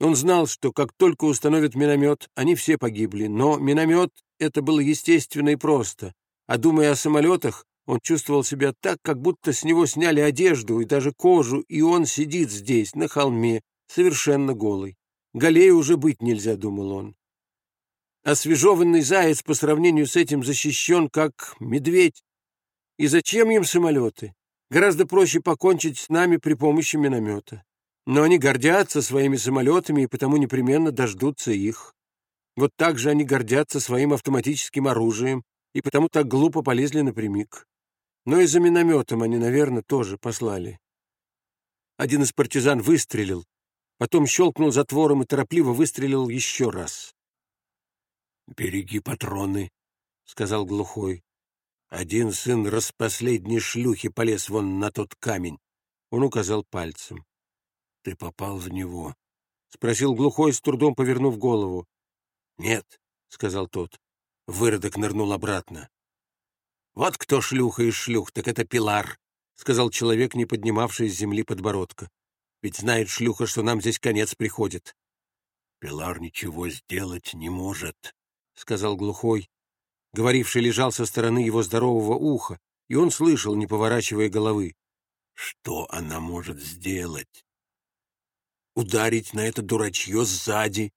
Он знал, что как только установят миномет, они все погибли, но миномет — это было естественно и просто, а думая о самолетах, он чувствовал себя так, как будто с него сняли одежду и даже кожу, и он сидит здесь, на холме, совершенно голый. Галею уже быть нельзя, думал он. Освежеванный заяц по сравнению с этим защищен, как медведь. И зачем им самолеты? Гораздо проще покончить с нами при помощи миномета. Но они гордятся своими самолетами и потому непременно дождутся их. Вот так же они гордятся своим автоматическим оружием и потому так глупо полезли напрямик. Но и за минометом они, наверное, тоже послали. Один из партизан выстрелил, потом щелкнул затвором и торопливо выстрелил еще раз. «Береги патроны», — сказал глухой. Один сын распоследней шлюхи полез вон на тот камень. Он указал пальцем. — Ты попал в него? — спросил глухой, с трудом повернув голову. — Нет, — сказал тот. Выродок нырнул обратно. — Вот кто шлюха из шлюх, так это Пилар, — сказал человек, не поднимавший с земли подбородка. — Ведь знает шлюха, что нам здесь конец приходит. — Пилар ничего сделать не может, — сказал глухой, Говоривший лежал со стороны его здорового уха, и он слышал, не поворачивая головы. Что она может сделать? Ударить на это дурачье сзади?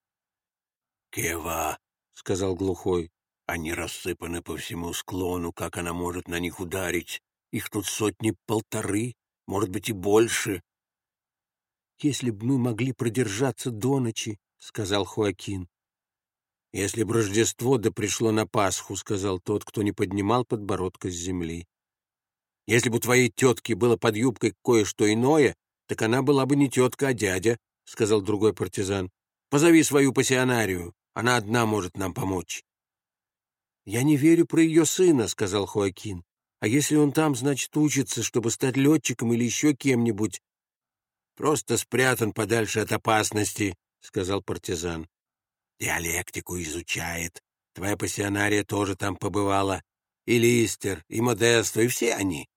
«Кева», — сказал глухой, — «они рассыпаны по всему склону, как она может на них ударить? Их тут сотни-полторы, может быть, и больше». «Если бы мы могли продержаться до ночи», — сказал Хуакин, «Если б Рождество да пришло на Пасху», — сказал тот, кто не поднимал подбородка с земли. «Если бы твоей тетки было под юбкой кое-что иное, так она была бы не тетка, а дядя», — сказал другой партизан. «Позови свою пассионарию, она одна может нам помочь». «Я не верю про ее сына», — сказал Хоакин. «А если он там, значит, учится, чтобы стать летчиком или еще кем-нибудь?» «Просто спрятан подальше от опасности», — сказал партизан диалектику изучает. Твоя пассионария тоже там побывала. И Листер, и Модесто, и все они.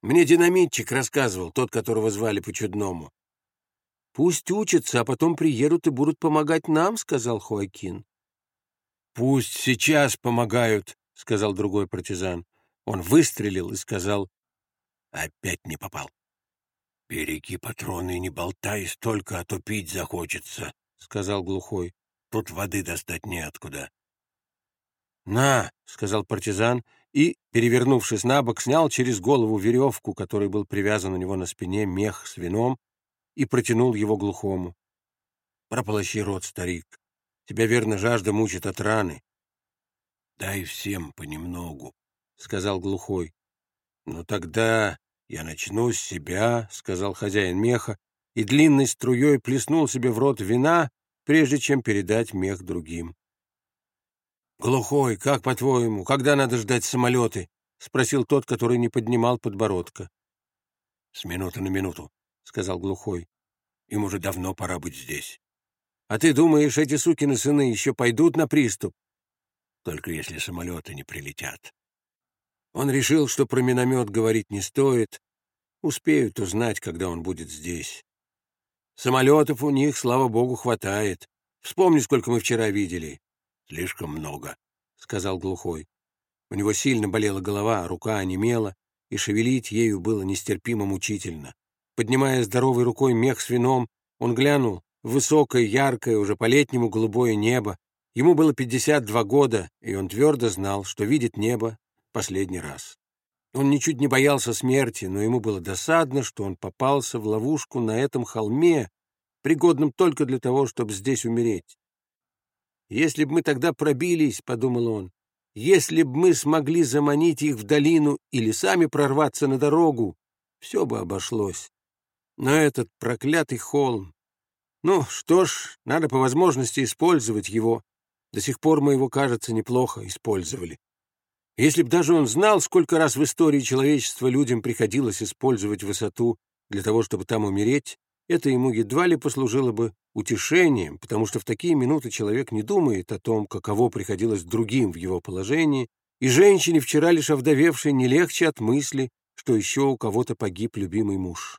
Мне динамитчик рассказывал, тот, которого звали по-чудному. — Пусть учатся, а потом приедут и будут помогать нам, — сказал Хоакин. — Пусть сейчас помогают, — сказал другой партизан. Он выстрелил и сказал, — опять не попал. — Береги патроны и не болтай столько, а то пить захочется, — сказал глухой. Тут воды достать неоткуда. «На!» — сказал партизан и, перевернувшись на бок, снял через голову веревку, которой был привязан у него на спине мех с вином, и протянул его глухому. «Прополощи рот, старик. Тебя, верно, жажда мучит от раны». «Дай всем понемногу», — сказал глухой. «Ну тогда я начну с себя», — сказал хозяин меха, и длинной струей плеснул себе в рот вина, прежде чем передать мех другим. «Глухой, как по-твоему, когда надо ждать самолеты?» — спросил тот, который не поднимал подбородка. «С минуты на минуту», — сказал глухой. «Им уже давно пора быть здесь». «А ты думаешь, эти сукины сыны еще пойдут на приступ?» «Только если самолеты не прилетят». Он решил, что про миномет говорить не стоит. Успеют узнать, когда он будет здесь. Самолетов у них, слава богу, хватает. Вспомни, сколько мы вчера видели. — Слишком много, — сказал глухой. У него сильно болела голова, рука онемела, и шевелить ею было нестерпимо мучительно. Поднимая здоровой рукой мех с вином, он глянул в высокое, яркое, уже по-летнему голубое небо. Ему было 52 года, и он твердо знал, что видит небо последний раз. Он ничуть не боялся смерти, но ему было досадно, что он попался в ловушку на этом холме, пригодном только для того, чтобы здесь умереть. «Если б мы тогда пробились, — подумал он, — если б мы смогли заманить их в долину или сами прорваться на дорогу, все бы обошлось. Но этот проклятый холм... Ну, что ж, надо по возможности использовать его. До сих пор мы его, кажется, неплохо использовали. Если б даже он знал, сколько раз в истории человечества людям приходилось использовать высоту для того, чтобы там умереть, это ему едва ли послужило бы утешением, потому что в такие минуты человек не думает о том, каково приходилось другим в его положении, и женщине, вчера лишь овдовевшей, не легче от мысли, что еще у кого-то погиб любимый муж.